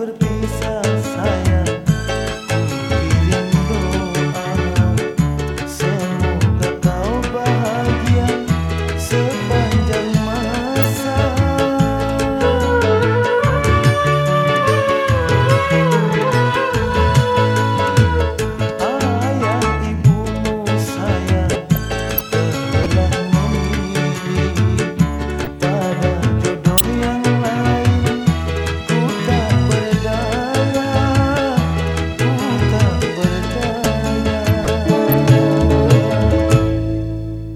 would.